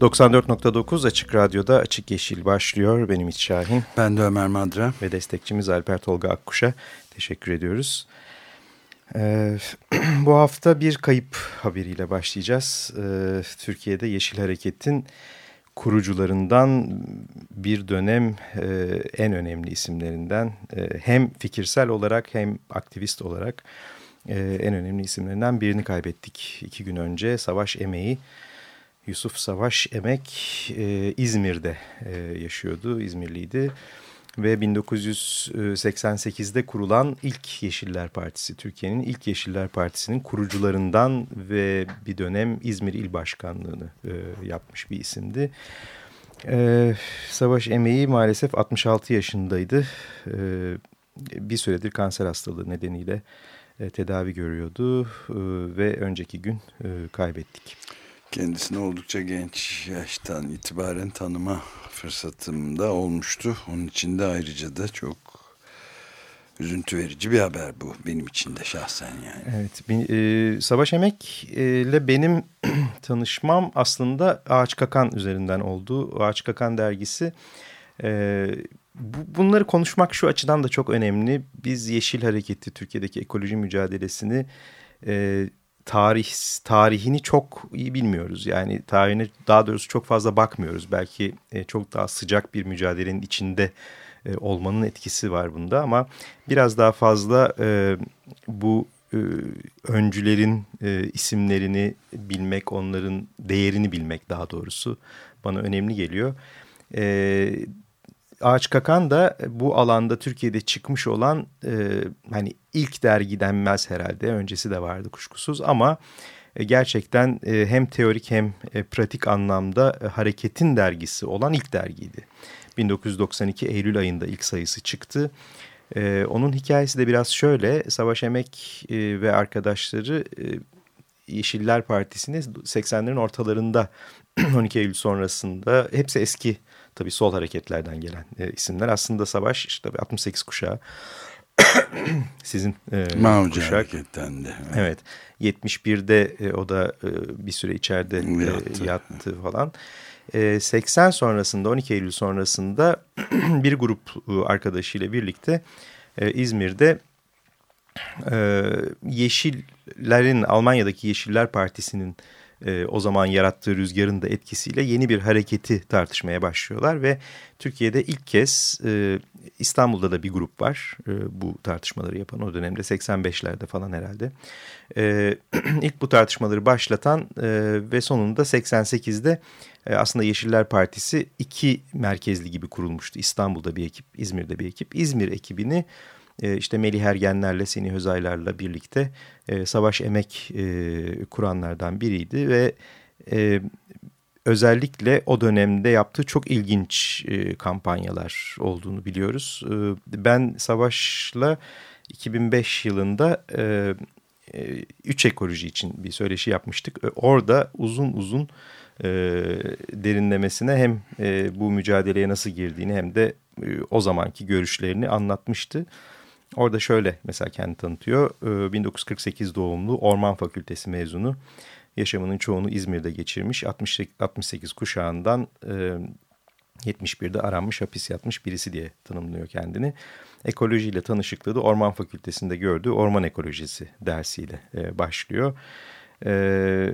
...94.9 Açık Radyo'da Açık Yeşil başlıyor. Benim İç Şahin. Ben de Ömer Madra. Ve destekçimiz Alper Tolga Akkuş'a teşekkür ediyoruz. Ee, bu hafta bir kayıp haberiyle başlayacağız. Ee, Türkiye'de Yeşil Hareket'in kurucularından bir dönem e, en önemli isimlerinden e, hem fikirsel olarak hem aktivist olarak e, en önemli isimlerinden birini kaybettik. iki gün önce Savaş Emeği Yusuf Savaş Emek e, İzmir'de e, yaşıyordu, İzmirliydi ve 1988'de kurulan ilk Yeşiller Partisi, Türkiye'nin ilk Yeşiller Partisi'nin kurucularından ve bir dönem İzmir İl Başkanlığı'nı e, yapmış bir isimdi. E, Savaş Emeği maalesef 66 yaşındaydı. E, bir süredir kanser hastalığı nedeniyle e, tedavi görüyordu e, ve önceki gün e, kaybettik. Kendisini oldukça genç yaştan itibaren tanıma fırsatım da olmuştu. Onun için de ayrıca da çok üzüntü verici bir haber bu benim için de şahsen yani. Evet, e, Savaş Emek ile benim tanışmam aslında Ağaç Kakan üzerinden oldu. Ağaç Kakan dergisi e, bu, bunları konuşmak şu açıdan da çok önemli. Biz Yeşil Hareketi Türkiye'deki ekoloji mücadelesini e, tarih tarihini çok iyi bilmiyoruz. Yani tarihine daha doğrusu çok fazla bakmıyoruz. Belki e, çok daha sıcak bir mücadelenin içinde e, olmanın etkisi var bunda ama biraz daha fazla e, bu e, öncülerin e, isimlerini bilmek, onların değerini bilmek daha doğrusu bana önemli geliyor. E, Ağaç Kakan da bu alanda Türkiye'de çıkmış olan e, hani ilk dergi denmez herhalde. Öncesi de vardı kuşkusuz ama e, gerçekten e, hem teorik hem e, pratik anlamda hareketin dergisi olan ilk dergiydi. 1992 Eylül ayında ilk sayısı çıktı. Onun hikayesi de biraz şöyle. Savaş Emek ve arkadaşları Yeşiller Partisi'ni 80'lerin ortalarında 12 Eylül sonrasında hepsi eski tabii sol hareketlerden gelen e, isimler. Aslında Savaş işte 68 kuşağı. Sizin e, Mauca kuşak. hareketten de. Evet. evet. 71'de e, o da e, bir süre içeride yattı, e, yattı falan. E, 80 sonrasında 12 Eylül sonrasında bir grup e, arkadaşıyla birlikte e, İzmir'de e, Yeşillerin Almanya'daki Yeşiller Partisi'nin e, o zaman yarattığı rüzgarın da etkisiyle yeni bir hareketi tartışmaya başlıyorlar ve Türkiye'de ilk kez e, İstanbul'da da bir grup var e, bu tartışmaları yapan o dönemde 85'lerde falan herhalde. E, ilk bu tartışmaları başlatan e, ve sonunda 88'de e, aslında Yeşiller Partisi iki merkezli gibi kurulmuştu. İstanbul'da bir ekip, İzmir'de bir ekip. İzmir ekibini e, işte Melih Ergenler'le, Seni Özaylar'la birlikte e, savaş emek e, kuranlardan biriydi ve e, özellikle o dönemde yaptığı çok ilginç e, kampanyalar olduğunu biliyoruz. Ben Savaş'la 2005 yılında üç ekoloji için bir söyleşi yapmıştık. Orada uzun uzun derinlemesine hem bu mücadeleye nasıl girdiğini hem de o zamanki görüşlerini anlatmıştı. Orada şöyle mesela kendi tanıtıyor. 1948 ee, doğumlu Orman Fakültesi mezunu. Yaşamının çoğunu İzmir'de geçirmiş. 68 kuşağından 71'de e, aranmış hapis yatmış birisi diye tanımlıyor kendini. Ekolojiyle tanışıklığı da Orman Fakültesi'nde gördüğü orman ekolojisi dersiyle e, başlıyor. Ee,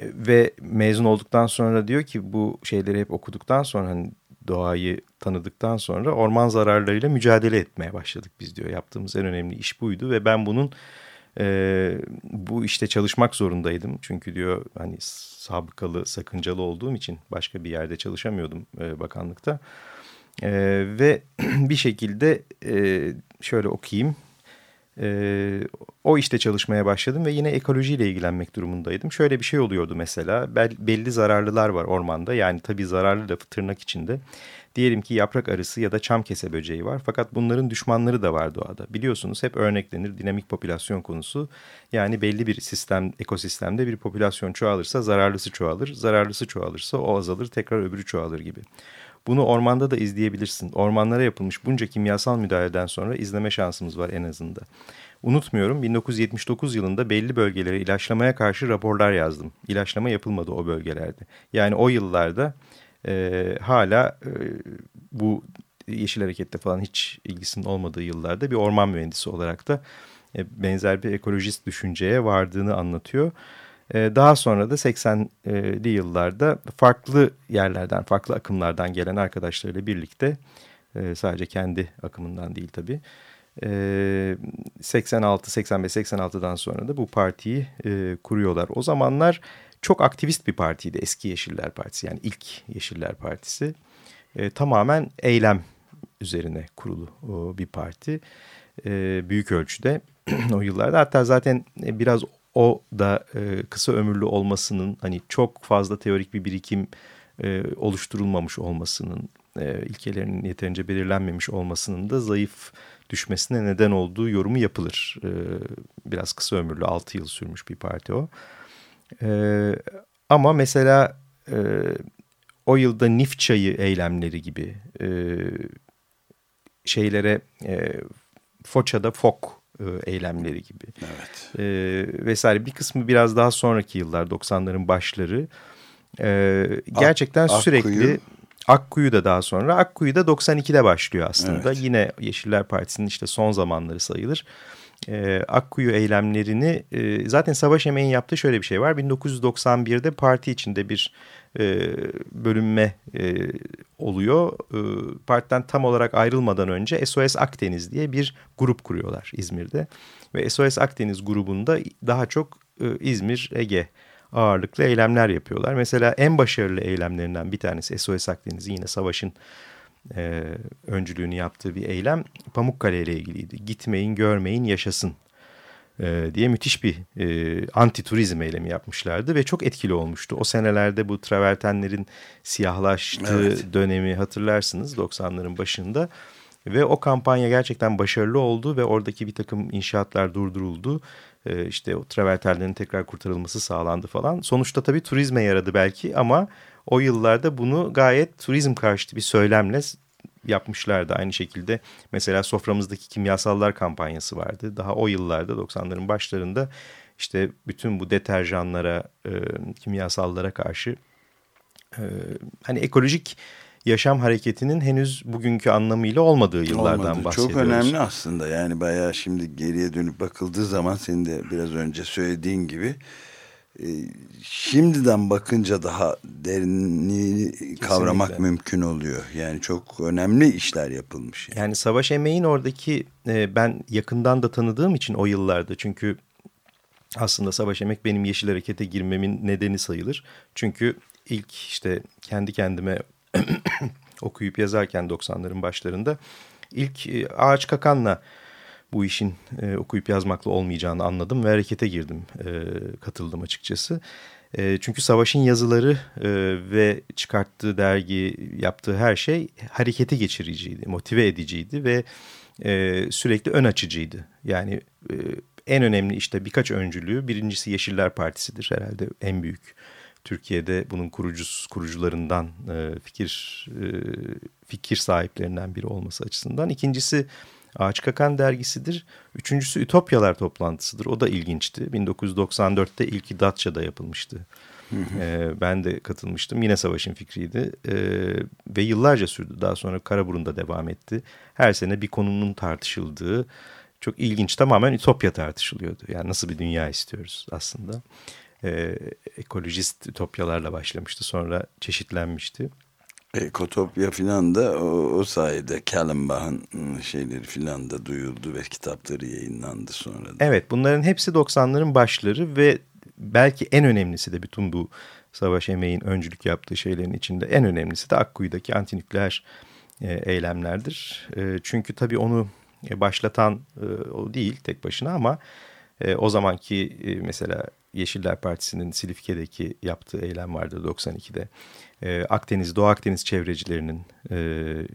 ve mezun olduktan sonra diyor ki bu şeyleri hep okuduktan sonra hani doğayı tanıdıktan sonra orman zararlarıyla mücadele etmeye başladık biz diyor. Yaptığımız en önemli iş buydu ve ben bunun e, bu işte çalışmak zorundaydım. Çünkü diyor hani sabıkalı, sakıncalı olduğum için başka bir yerde çalışamıyordum e, bakanlıkta. E, ve bir şekilde e, şöyle okuyayım. E, o işte çalışmaya başladım ve yine ekolojiyle ilgilenmek durumundaydım. Şöyle bir şey oluyordu mesela belli zararlılar var ormanda yani tabii zararlı lafı tırnak içinde. Diyelim ki yaprak arısı ya da çam kese böceği var. Fakat bunların düşmanları da var doğada. Biliyorsunuz hep örneklenir dinamik popülasyon konusu. Yani belli bir sistem, ekosistemde bir popülasyon çoğalırsa zararlısı çoğalır. Zararlısı çoğalırsa o azalır tekrar öbürü çoğalır gibi. Bunu ormanda da izleyebilirsin. Ormanlara yapılmış bunca kimyasal müdahaleden sonra izleme şansımız var en azından. Unutmuyorum 1979 yılında belli bölgelere ilaçlamaya karşı raporlar yazdım. İlaçlama yapılmadı o bölgelerde. Yani o yıllarda e, hala e, bu Yeşil Hareket'te falan hiç ilgisinin olmadığı yıllarda bir orman mühendisi olarak da e, benzer bir ekolojist düşünceye vardığını anlatıyor. E, daha sonra da 80'li yıllarda farklı yerlerden, farklı akımlardan gelen arkadaşlarıyla birlikte e, sadece kendi akımından değil tabii. 86, 85, 86'dan sonra da bu partiyi e, kuruyorlar. O zamanlar çok aktivist bir partiydi eski Yeşiller Partisi yani ilk Yeşiller Partisi. E, tamamen eylem üzerine kurulu bir parti büyük ölçüde o yıllarda. Hatta zaten biraz o da e, kısa ömürlü olmasının hani çok fazla teorik bir birikim e, oluşturulmamış olmasının e, ilkelerinin yeterince belirlenmemiş olmasının da zayıf düşmesine neden olduğu yorumu yapılır. E, biraz kısa ömürlü 6 yıl sürmüş bir parti o. E, ama mesela e, o yılda Nif çayı eylemleri gibi e, şeylere e, Foça'da fok eylemleri gibi evet. e, vesaire bir kısmı biraz daha sonraki yıllar 90'ların başları e, gerçekten Ak, sürekli Akkuyu. Akkuyu da daha sonra Akkuyu da 92'de başlıyor aslında evet. yine Yeşiller Partisi'nin işte son zamanları sayılır e, Akkuyu eylemlerini e, zaten Savaş Emeğin yaptığı şöyle bir şey var. 1991'de parti içinde bir e, bölünme e, oluyor. E, partiden tam olarak ayrılmadan önce SOS Akdeniz diye bir grup kuruyorlar İzmir'de. Ve SOS Akdeniz grubunda daha çok e, İzmir, Ege ağırlıklı eylemler yapıyorlar. Mesela en başarılı eylemlerinden bir tanesi SOS Akdeniz yine savaşın e, öncülüğünü yaptığı bir eylem Pamukkale ile ilgiliydi. Gitmeyin, görmeyin, yaşasın e, diye müthiş bir e, anti turizm eylemi yapmışlardı ve çok etkili olmuştu. O senelerde bu travertenlerin siyahlaştığı evet. dönemi hatırlarsınız 90'ların başında. Ve o kampanya gerçekten başarılı oldu ve oradaki bir takım inşaatlar durduruldu. Ee, işte o travertenlerin tekrar kurtarılması sağlandı falan. Sonuçta tabii turizme yaradı belki ama o yıllarda bunu gayet turizm karşıtı bir söylemle yapmışlardı. Aynı şekilde mesela soframızdaki kimyasallar kampanyası vardı. Daha o yıllarda 90'ların başlarında işte bütün bu deterjanlara, e, kimyasallara karşı e, hani ekolojik yaşam hareketinin henüz bugünkü anlamıyla olmadığı yıllardan Olmadı. bahsediyoruz. Çok önemli aslında yani bayağı şimdi geriye dönüp bakıldığı zaman senin de biraz önce söylediğin gibi e, şimdiden bakınca daha derinliğini kavramak mümkün oluyor. Yani çok önemli işler yapılmış. Yani, yani Savaş Emeğin oradaki e, ben yakından da tanıdığım için o yıllarda çünkü aslında Savaş Emek benim Yeşil Hareket'e girmemin nedeni sayılır. Çünkü ilk işte kendi kendime okuyup yazarken 90'ların başlarında ilk e, Ağaç Kakan'la bu işin e, okuyup yazmakla olmayacağını anladım ve harekete girdim, e, katıldım açıkçası. E, çünkü Savaş'ın yazıları e, ve çıkarttığı dergi, yaptığı her şey harekete geçiriciydi, motive ediciydi ve e, sürekli ön açıcıydı. Yani e, en önemli işte birkaç öncülüğü, birincisi Yeşiller Partisi'dir herhalde en büyük. Türkiye'de bunun kurucusu, kurucularından e, fikir e, fikir sahiplerinden biri olması açısından. İkincisi Ağaç Kakan dergisidir. Üçüncüsü Ütopyalar toplantısıdır. O da ilginçti. 1994'te ilki Datça'da yapılmıştı. Ee, ben de katılmıştım. Yine savaşın fikriydi. Ee, ve yıllarca sürdü. Daha sonra Karaburun'da devam etti. Her sene bir konunun tartışıldığı çok ilginç. Tamamen ütopya tartışılıyordu. Yani nasıl bir dünya istiyoruz aslında. Ee, ekolojist ütopyalarla başlamıştı. Sonra çeşitlenmişti. Ekotopya filan da o, o sayede Kallenbach'ın ıı, şeyleri filan da duyuldu ve kitapları yayınlandı sonra da. Evet bunların hepsi 90'ların başları ve belki en önemlisi de bütün bu savaş emeğin öncülük yaptığı şeylerin içinde en önemlisi de Akkuyu'daki antinükleer e, eylemlerdir. E, çünkü tabii onu E, başlatan e, o değil tek başına ama e, o zamanki e, mesela Yeşiller Partisi'nin Silifke'deki yaptığı eylem vardı 92'de. E, Akdeniz, Doğu Akdeniz çevrecilerinin e,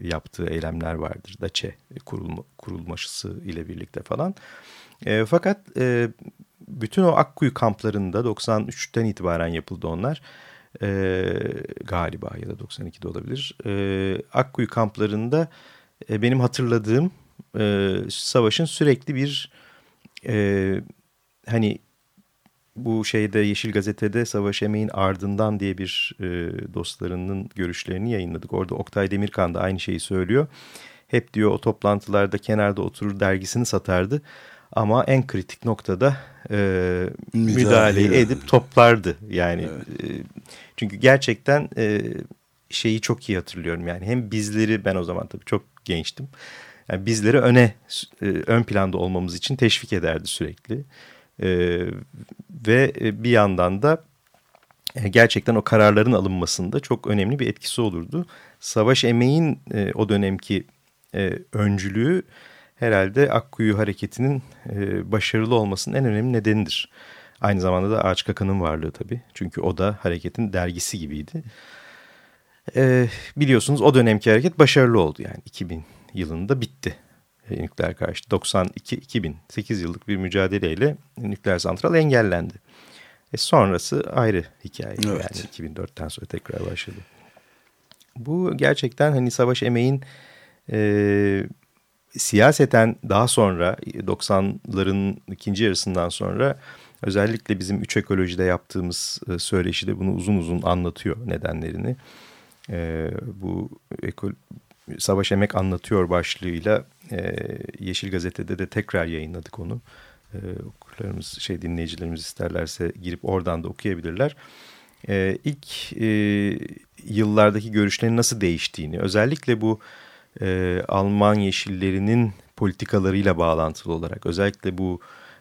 yaptığı eylemler vardır. DAÇE kurulma, kurulması ile birlikte falan. E, fakat e, bütün o Akkuyu kamplarında 93'ten itibaren yapıldı onlar. Galiba ya da 92'de olabilir. E, Akkuyu kamplarında benim hatırladığım savaşın sürekli bir e, hani bu şeyde Yeşil Gazete'de Savaş Emeğin Ardından diye bir e, dostlarının görüşlerini yayınladık. Orada Oktay Demirkan da aynı şeyi söylüyor. Hep diyor o toplantılarda kenarda oturur dergisini satardı. Ama en kritik noktada e, müdahale, müdahale edip toplardı. Yani evet. e, çünkü gerçekten e, şeyi çok iyi hatırlıyorum. Yani hem bizleri ben o zaman tabii çok gençtim. Yani bizleri öne e, ön planda olmamız için teşvik ederdi sürekli. E, ve bir yandan da e, gerçekten o kararların alınmasında çok önemli bir etkisi olurdu. Savaş emeğin e, o dönemki e, öncülüğü herhalde Akkuyu hareketinin e, başarılı olmasının en önemli nedenidir. Aynı zamanda da Ağaç Kaka'nın varlığı tabii. Çünkü o da hareketin dergisi gibiydi. E, biliyorsunuz o dönemki hareket başarılı oldu yani 2000 yılında bitti nükleer karşı 92-2008 yıllık bir mücadeleyle nükleer santral engellendi. E sonrası ayrı hikaye evet. yani 2004'ten sonra tekrar başladı. Bu gerçekten hani savaş emeğin e, siyaseten daha sonra 90'ların ikinci yarısından sonra özellikle bizim üç ekolojide yaptığımız e, söyleşide bunu uzun uzun anlatıyor nedenlerini. E, bu ekol, Savaş Emek Anlatıyor başlığıyla e, Yeşil Gazete'de de tekrar yayınladık onu. E, okurlarımız, şey dinleyicilerimiz isterlerse girip oradan da okuyabilirler. E, ilk e, yıllardaki görüşlerin nasıl değiştiğini, özellikle bu e, Alman Yeşillerinin politikalarıyla bağlantılı olarak, özellikle bu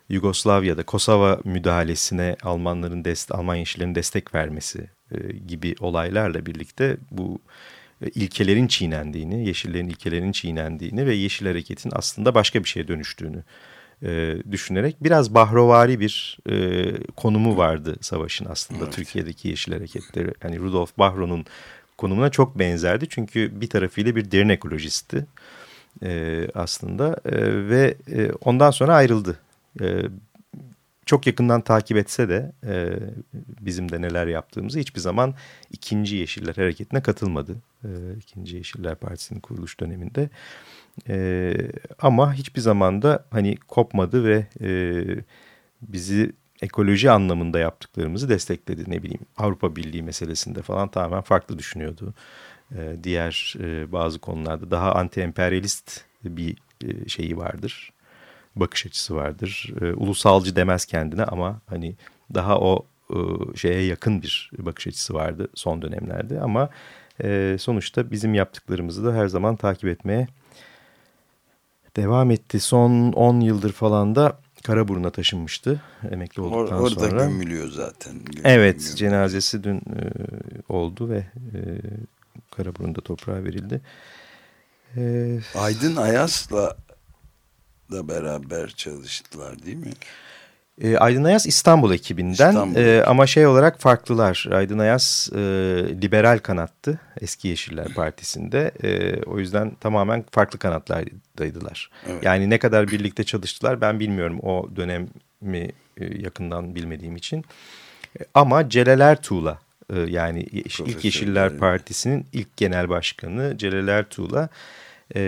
Yugoslavya'da Kosova müdahalesine Almanların dest Alman Yeşillerin destek vermesi e, gibi olaylarla birlikte bu ilkelerin çiğnendiğini, yeşillerin ilkelerinin çiğnendiğini ve yeşil hareketin aslında başka bir şeye dönüştüğünü e, düşünerek biraz bahrovari bir e, konumu vardı savaşın aslında evet. Türkiye'deki yeşil hareketleri. Yani Rudolf Bahro'nun konumuna çok benzerdi çünkü bir tarafıyla bir derin ekolojisti e, aslında e, ve e, ondan sonra ayrıldı. E, çok yakından takip etse de e, bizim de neler yaptığımızı hiçbir zaman ikinci Yeşiller Hareketi'ne katılmadı. E, ikinci Yeşiller Partisi'nin kuruluş döneminde. E, ama hiçbir zaman da hani kopmadı ve e, bizi ekoloji anlamında yaptıklarımızı destekledi. Ne bileyim Avrupa Birliği meselesinde falan tamamen farklı düşünüyordu. E, diğer e, bazı konularda daha anti-emperyalist bir e, şeyi vardır bakış açısı vardır. E, ulusalcı demez kendine ama hani daha o e, şeye yakın bir bakış açısı vardı son dönemlerde. Ama e, sonuçta bizim yaptıklarımızı da her zaman takip etmeye devam etti. Son 10 yıldır falan da Karaburun'a taşınmıştı emekli olduktan Or orada sonra. Orada gömülüyor zaten. Gömülüyor. Evet cenazesi dün e, oldu ve e, Karaburun'da toprağa verildi. E, Aydın Ayas'la da beraber çalıştılar değil mi? E, Aydın Ayas İstanbul ekibinden İstanbul. E, ama şey olarak farklılar. Aydın Ayas e, liberal kanattı eski Yeşiller Partisi'nde. E, o yüzden tamamen farklı kanatlardaydılar. Evet. Yani ne kadar birlikte çalıştılar ben bilmiyorum o dönemi e, yakından bilmediğim için. E, ama Celal Ertuğ'la e, yani ilk Yeşiller Partisi'nin ilk genel başkanı Celal Ertuğ'la e,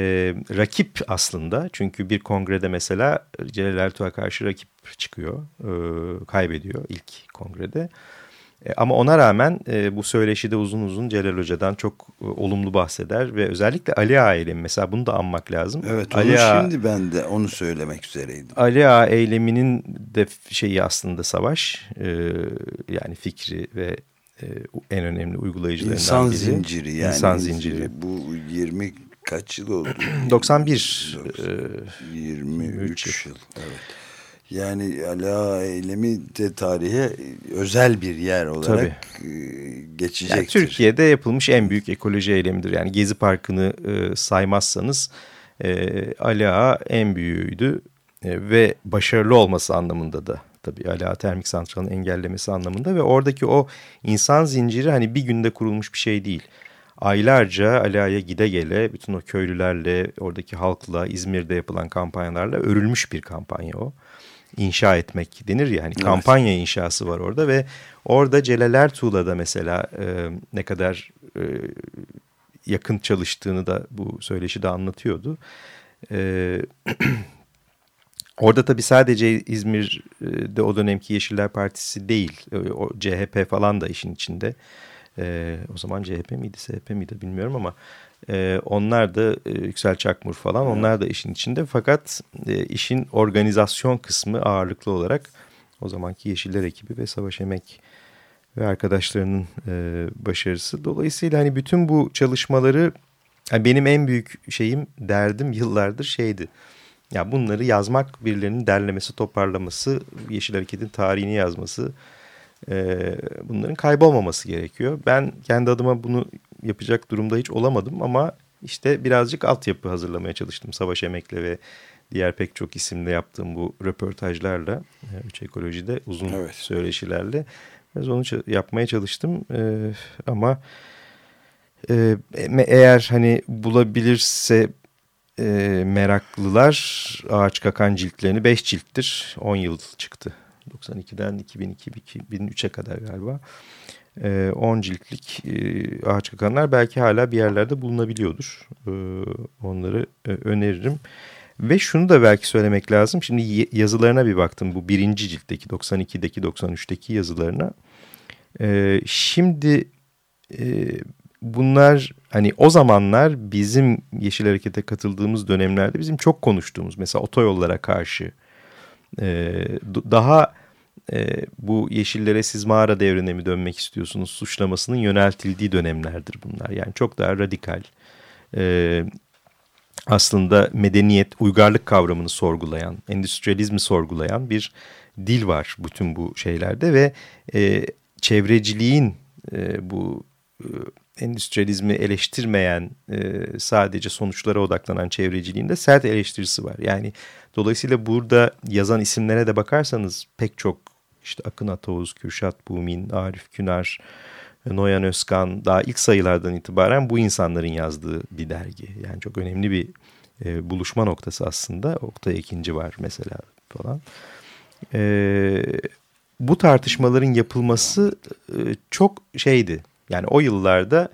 rakip aslında. Çünkü bir kongrede mesela Celal Ertuğ'a karşı rakip çıkıyor, e, kaybediyor ilk kongrede. E, ama ona rağmen e, bu söyleşide uzun uzun Celal Hoca'dan çok e, olumlu bahseder ve özellikle Ali Ağa eylemi mesela bunu da anmak lazım. Evet Ali Ağa, şimdi ben de onu söylemek üzereydim. Ali Ağa eyleminin de şeyi aslında savaş e, yani fikri ve e, en önemli uygulayıcılarından İnsan biri. zinciri yani. İnsan zinciri. Bu 20 kaç yıl oldu? 91. 23 yıl. Evet. Yani ala eylemi de tarihe özel bir yer olarak Tabii. E, geçecektir. Yani Türkiye'de yapılmış en büyük ekoloji eylemidir. Yani Gezi Parkı'nı e, saymazsanız E, Ali Ağa en büyüğüydü e, ve başarılı olması anlamında da tabii Ağa termik santralın engellemesi anlamında ve oradaki o insan zinciri hani bir günde kurulmuş bir şey değil. Aylarca Ali Ağa'ya gide gele bütün o köylülerle oradaki halkla İzmir'de yapılan kampanyalarla örülmüş bir kampanya o inşa etmek denir ya hani evet. kampanya inşası var orada ve orada Celaler Tuğla'da mesela e, ne kadar e, yakın çalıştığını da bu söyleşi de anlatıyordu. E, orada tabii sadece İzmir'de o dönemki Yeşiller Partisi değil e, o CHP falan da işin içinde. E, o zaman CHP miydi CHP miydi bilmiyorum ama e, onlar da e, Yüksel Çakmur falan evet. onlar da işin içinde. Fakat e, işin organizasyon kısmı ağırlıklı olarak o zamanki Yeşiller ekibi ve Savaş Emek ve arkadaşlarının e, başarısı. Dolayısıyla hani bütün bu çalışmaları yani benim en büyük şeyim derdim yıllardır şeydi. Ya bunları yazmak birilerinin derlemesi, toparlaması, Yeşil Hareket'in tarihini yazması e, bunların kaybolmaması gerekiyor. Ben kendi adıma bunu yapacak durumda hiç olamadım ama işte birazcık altyapı hazırlamaya çalıştım. Savaş Emek'le ve diğer pek çok isimle yaptığım bu röportajlarla, e, Üç Ekoloji'de uzun evet. söyleşilerle biraz onu yapmaya çalıştım. Ee, ama e, eğer hani bulabilirse e, meraklılar ağaç kakan ciltlerini 5 cilttir 10 yıl çıktı. 92'den 2002 2003'e kadar galiba. 10 e, ciltlik e, ağaç kakanlar belki hala bir yerlerde bulunabiliyordur. E, onları e, öneririm. Ve şunu da belki söylemek lazım. Şimdi yazılarına bir baktım bu birinci ciltteki 92'deki 93'teki yazılarına. E, şimdi e, bunlar hani o zamanlar bizim Yeşil Hareket'e katıldığımız dönemlerde bizim çok konuştuğumuz mesela otoyollara karşı daha e, bu yeşillere siz mağara devrine mi dönmek istiyorsunuz suçlamasının yöneltildiği dönemlerdir bunlar. Yani çok daha radikal e, aslında medeniyet, uygarlık kavramını sorgulayan, endüstriyalizmi sorgulayan bir dil var bütün bu şeylerde ve e, çevreciliğin e, bu e, endüstriyalizmi eleştirmeyen e, sadece sonuçlara odaklanan çevreciliğin de sert eleştirisi var. Yani dolayısıyla burada yazan isimlere de bakarsanız pek çok işte Akın Atavuz, Kürşat Bumin, Arif Künar, Noyan Özkan daha ilk sayılardan itibaren bu insanların yazdığı bir dergi. Yani çok önemli bir e, buluşma noktası aslında. Oktay ikinci var mesela falan. E, bu tartışmaların yapılması e, çok şeydi. Yani o yıllarda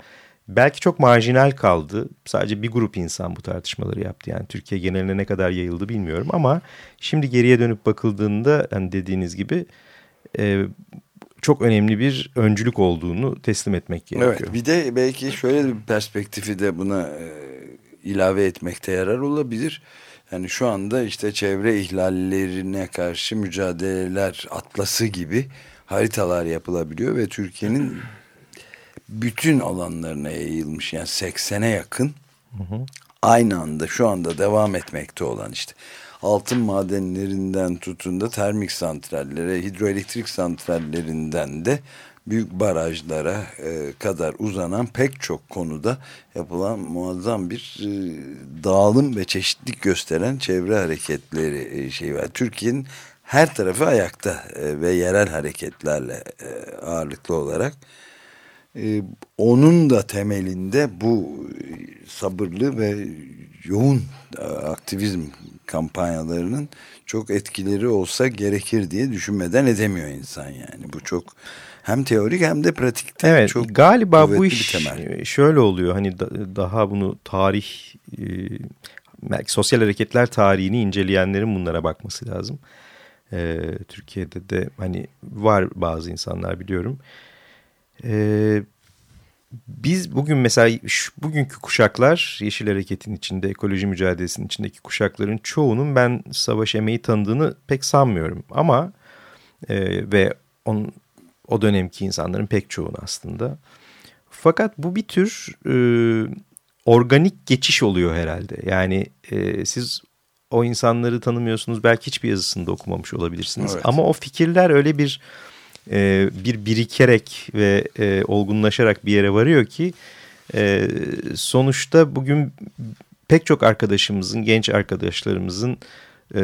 belki çok marjinal kaldı. Sadece bir grup insan bu tartışmaları yaptı. Yani Türkiye geneline ne kadar yayıldı bilmiyorum ama şimdi geriye dönüp bakıldığında yani dediğiniz gibi e, çok önemli bir öncülük olduğunu teslim etmek gerekiyor. Evet bir de belki şöyle bir perspektifi de buna e, ilave etmekte yarar olabilir. Yani şu anda işte çevre ihlallerine karşı mücadeleler atlası gibi haritalar yapılabiliyor ve Türkiye'nin bütün alanlarına yayılmış yani 80'e yakın hı hı. aynı anda şu anda devam etmekte olan işte altın madenlerinden tutun da termik santrallere, hidroelektrik santrallerinden de büyük barajlara e, kadar uzanan pek çok konuda yapılan muazzam bir e, dağılım ve çeşitlilik gösteren çevre hareketleri e, şey var. Türkiye'nin her tarafı ayakta e, ve yerel hareketlerle e, ağırlıklı olarak. E, onun da temelinde bu sabırlı ve yoğun e, aktivizm kampanyalarının çok etkileri olsa gerekir diye düşünmeden edemiyor insan yani. Bu çok hem teorik hem de pratikte evet, çok galiba bu iş şöyle oluyor hani daha bunu tarih e, belki sosyal hareketler tarihini inceleyenlerin bunlara bakması lazım. E, Türkiye'de de hani var bazı insanlar biliyorum. E, biz bugün mesela şu, bugünkü kuşaklar Yeşil Hareket'in içinde, ekoloji mücadelesinin içindeki kuşakların çoğunun ben savaş emeği tanıdığını pek sanmıyorum. Ama e, ve on, o dönemki insanların pek çoğunu aslında. Fakat bu bir tür e, organik geçiş oluyor herhalde. Yani e, siz o insanları tanımıyorsunuz belki hiçbir yazısını da okumamış olabilirsiniz. Evet. Ama o fikirler öyle bir e, bir birikerek ve e, olgunlaşarak bir yere varıyor ki e, sonuçta bugün pek çok arkadaşımızın, genç arkadaşlarımızın e,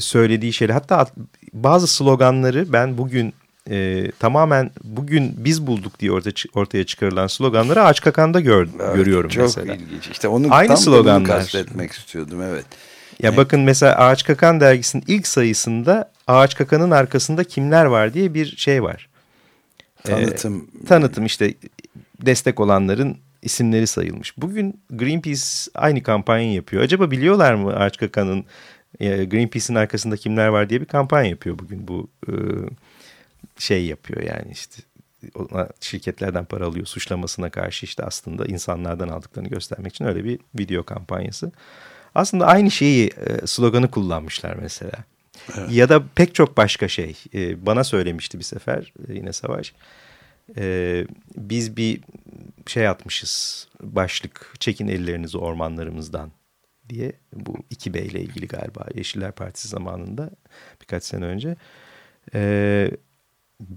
söylediği şeyler. Hatta bazı sloganları ben bugün e, tamamen bugün biz bulduk diye ortaya, ortaya çıkarılan sloganları Ağaç Kakan'da gör, evet, görüyorum çok mesela. Çok ilginç. İşte onu Aynı tam sloganlar. kastetmek istiyordum evet. Ya evet. bakın mesela Ağaç Kakan dergisinin ilk sayısında Ağaç Kakan'ın arkasında kimler var diye bir şey var. Tanıtım. Ee, tanıtım işte destek olanların isimleri sayılmış. Bugün Greenpeace aynı kampanyayı yapıyor. Acaba biliyorlar mı Ağaç Kakan'ın e, Greenpeace'in arkasında kimler var diye bir kampanya yapıyor bugün bu e, şey yapıyor yani işte ona şirketlerden para alıyor suçlamasına karşı işte aslında insanlardan aldıklarını göstermek için öyle bir video kampanyası. Aslında aynı şeyi e, sloganı kullanmışlar mesela. Evet. Ya da pek çok başka şey. E, bana söylemişti bir sefer e, yine Savaş. E, biz bir şey atmışız başlık çekin ellerinizi ormanlarımızdan diye bu iki beyle ilgili galiba Yeşiller Partisi zamanında birkaç sene önce. E,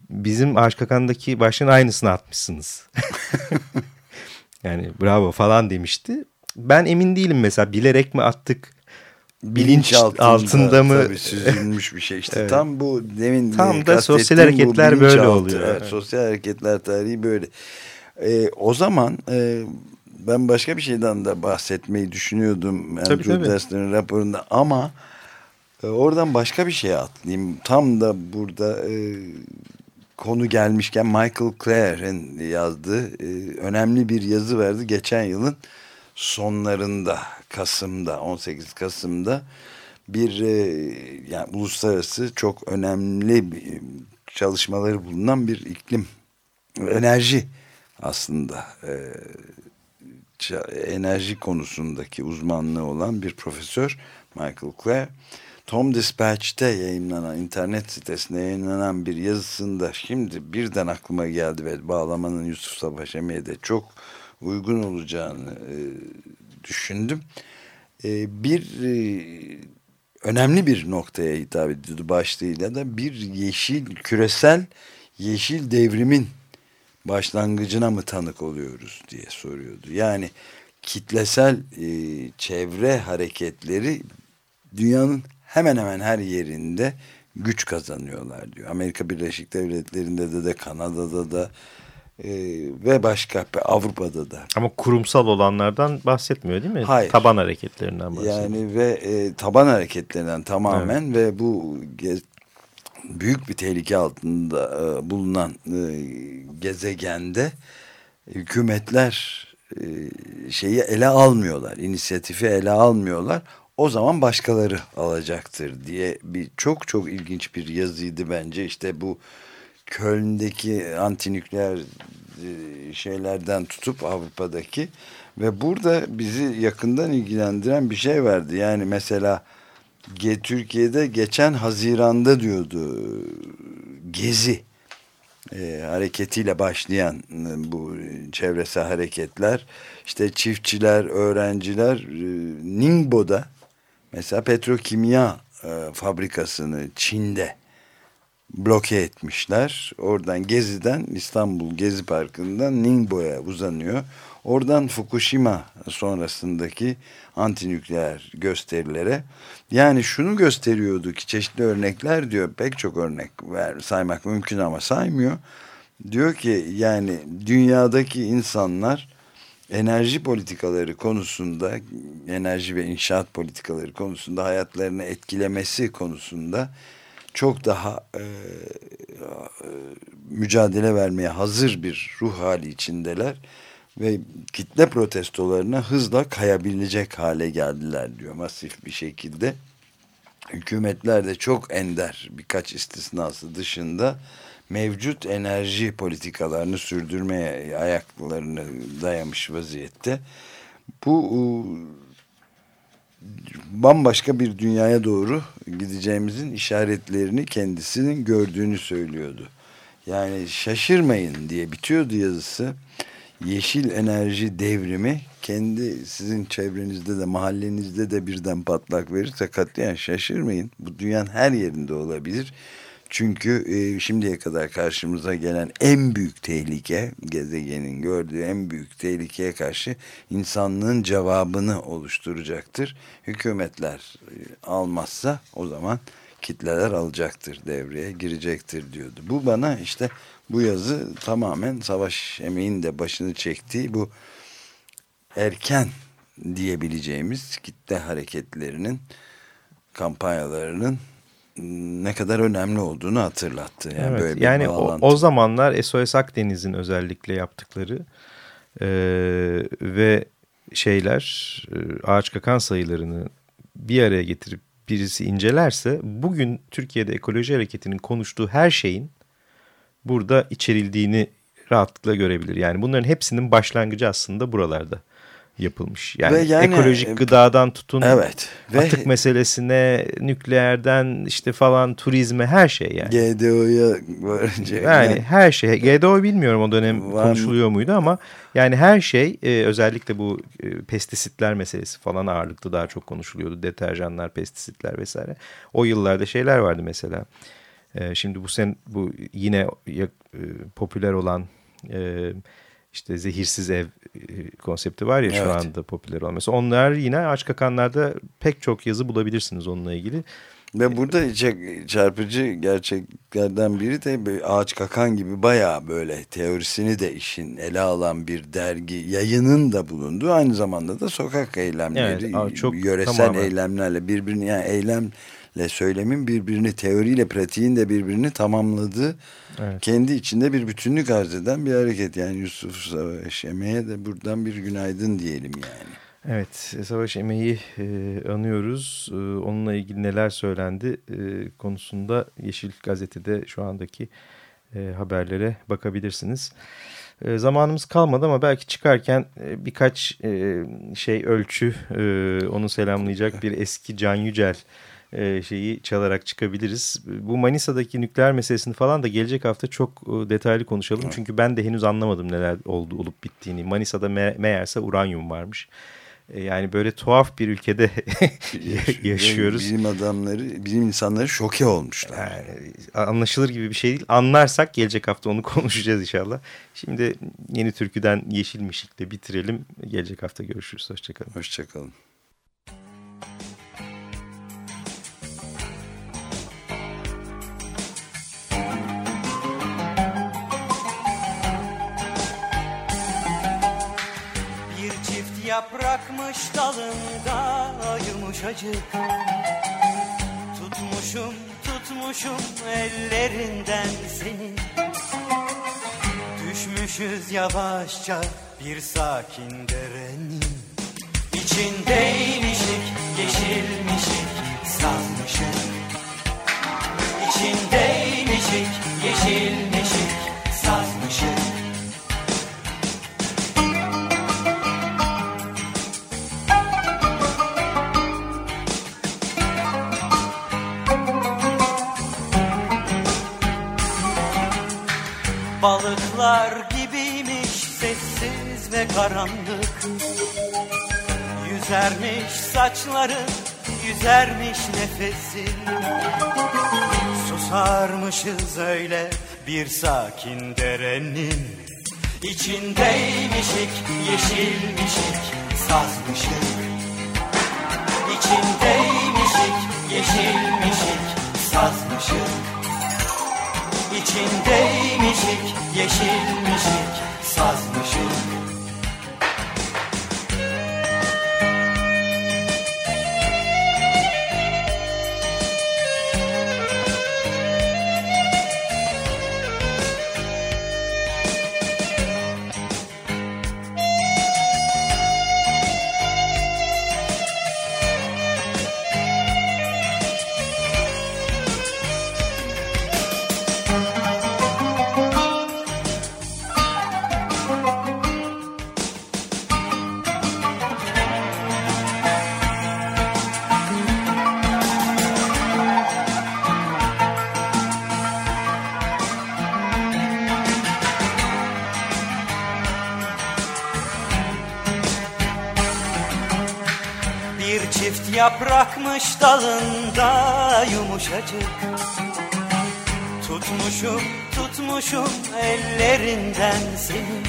bizim Ağaçkakan'daki başlığın aynısını atmışsınız. yani bravo falan demişti. Ben emin değilim mesela bilerek mi attık bilinç, altında, altında mı tabii süzülmüş bir şey işte evet. tam bu demin tam da sosyal hareketler böyle altı. oluyor. Evet, evet. Sosyal hareketler tarihi böyle. Ee, o zaman e, ben başka bir şeyden de bahsetmeyi düşünüyordum Andrew Destler'in raporunda ama e, oradan başka bir şeye atlayayım. Tam da burada e, konu gelmişken Michael Clare'in yazdığı e, önemli bir yazı verdi geçen yılın sonlarında Kasım'da 18 Kasım'da bir e, yani uluslararası çok önemli bir çalışmaları bulunan bir iklim enerji aslında e, enerji konusundaki uzmanlığı olan bir profesör Michael Clare. Tom Dispatch'te yayınlanan internet sitesinde yayınlanan bir yazısında şimdi birden aklıma geldi ve bağlamanın Yusuf Savaş de çok uygun olacağını e, düşündüm. E, bir e, önemli bir noktaya hitap ediyordu başlığıyla da bir yeşil küresel yeşil devrimin başlangıcına mı tanık oluyoruz diye soruyordu. Yani kitlesel çevre hareketleri dünyanın hemen hemen her yerinde güç kazanıyorlar diyor. Amerika Birleşik Devletleri'nde de de Kanada'da da e, ve başka Avrupa'da da. Ama kurumsal olanlardan bahsetmiyor değil mi? Hayır. Taban hareketlerinden bahsediyor. Yani ve e, taban hareketlerinden tamamen evet. ve bu büyük bir tehlike altında e, bulunan e, gezegende hükümetler e, şeyi ele almıyorlar, inisiyatifi ele almıyorlar. O zaman başkaları alacaktır diye bir çok çok ilginç bir yazıydı bence. İşte bu Köln'deki antinükleer e, şeylerden tutup Avrupa'daki ve burada bizi yakından ilgilendiren bir şey verdi. Yani mesela G Türkiye'de geçen Haziran'da diyordu Gezi e, hareketiyle başlayan e, bu çevresel hareketler işte çiftçiler, öğrenciler e, Ningbo'da mesela petrokimya e, fabrikasını Çin'de bloke etmişler. Oradan Gezi'den İstanbul Gezi Parkı'ndan Ningbo'ya uzanıyor. Oradan Fukushima sonrasındaki antinükleer gösterilere yani şunu gösteriyordu ki çeşitli örnekler diyor pek çok örnek ver, saymak mümkün ama saymıyor. Diyor ki yani dünyadaki insanlar enerji politikaları konusunda enerji ve inşaat politikaları konusunda hayatlarını etkilemesi konusunda çok daha e, mücadele vermeye hazır bir ruh hali içindeler ve kitle protestolarına hızla kayabilecek hale geldiler diyor masif bir şekilde. Hükümetler de çok ender birkaç istisnası dışında mevcut enerji politikalarını sürdürmeye ayaklarını dayamış vaziyette. Bu bambaşka bir dünyaya doğru gideceğimizin işaretlerini kendisinin gördüğünü söylüyordu. Yani şaşırmayın diye bitiyordu yazısı. Yeşil enerji devrimi kendi sizin çevrenizde de mahallenizde de birden patlak verirse katlayan şaşırmayın. Bu dünyanın her yerinde olabilir. Çünkü e, şimdiye kadar karşımıza gelen en büyük tehlike, gezegenin gördüğü en büyük tehlikeye karşı insanlığın cevabını oluşturacaktır. Hükümetler e, almazsa o zaman kitleler alacaktır devreye girecektir diyordu. Bu bana işte bu yazı tamamen savaş emeğinin de başını çektiği bu erken diyebileceğimiz kitle hareketlerinin kampanyalarının ne kadar önemli olduğunu hatırlattı. Yani evet, böyle yani o, o zamanlar SOS Akdeniz'in özellikle yaptıkları e, ve şeyler e, ağaç kakan sayılarını bir araya getirip birisi incelerse bugün Türkiye'de ekoloji hareketinin konuştuğu her şeyin burada içerildiğini rahatlıkla görebilir. Yani bunların hepsinin başlangıcı aslında buralarda yapılmış. Yani, ve yani ekolojik e, gıdadan tutun evet, ve atık meselesine, nükleerden işte falan turizme her şey yani. GDO'ya varınca. Yani, yani her şey. GDO bilmiyorum o dönem var konuşuluyor muydu ama yani her şey e, özellikle bu e, pestisitler meselesi falan ağırlıklı daha çok konuşuluyordu. Deterjanlar, pestisitler vesaire. O yıllarda şeyler vardı mesela. E, şimdi bu sen bu yine e, popüler olan e, işte zehirsiz ev e, konsepti var ya evet. şu anda popüler. Mesela onlar yine aç kakanlarda pek çok yazı bulabilirsiniz onunla ilgili. Ve burada çarpıcı gerçeklerden biri de ağaç kakan gibi bayağı böyle teorisini de işin ele alan bir dergi yayının da bulunduğu aynı zamanda da sokak eylemleri, evet, çok yöresel tamamen. eylemlerle birbirini yani eylem söylemin birbirini teoriyle pratiğin de birbirini tamamladığı evet. kendi içinde bir bütünlük arz eden bir hareket. Yani Yusuf Savaş Emeğe de buradan bir günaydın diyelim yani. Evet, Savaş Emeği e, anıyoruz. E, onunla ilgili neler söylendi e, konusunda Yeşil Gazete'de şu andaki e, haberlere bakabilirsiniz. E, zamanımız kalmadı ama belki çıkarken e, birkaç e, şey ölçü e, onu selamlayacak bir eski Can Yücel şeyi çalarak çıkabiliriz. Bu Manisa'daki nükleer meselesini falan da gelecek hafta çok e, detaylı konuşalım. Evet. Çünkü ben de henüz anlamadım neler oldu olup bittiğini. Manisa'da me meğerse uranyum varmış. E, yani böyle tuhaf bir ülkede yaşıyoruz. Bilim adamları, bilim insanları şoke olmuşlar. Yani, anlaşılır gibi bir şey değil. Anlarsak gelecek hafta onu konuşacağız inşallah. Şimdi yeni türküden Yeşil Mişik'le bitirelim. Gelecek hafta görüşürüz. Hoşçakalın. Hoşçakalın. Yaprakmış dalında yumuşacık. Tutmuşum tutmuşum ellerinden seni. Düşmüşüz yavaşça bir sakin derenin. İçindeymişik yeşilmişik sanmışık İçindeymişik yeşilmişik sessiz ve karanlık. Yüzermiş saçların, yüzermiş nefesin Susarmışız öyle bir sakin derenin. İçindeymişik, yeşilmişik, sazmışık. İçindeymişik, yeşilmişik, sazmışık. İçindeymişik, yeşilmişik, sazmışık Yaprakmış dalında yumuşacık. Tutmuşum tutmuşum ellerinden seni.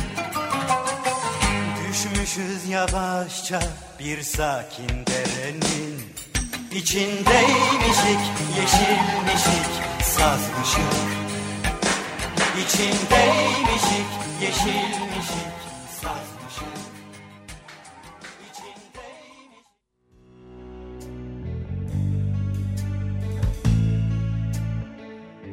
Düşmüşüz yavaşça bir sakin derenin. İçindeymişik yeşilmişik sazmışık. İçindeymişik yeşilmişik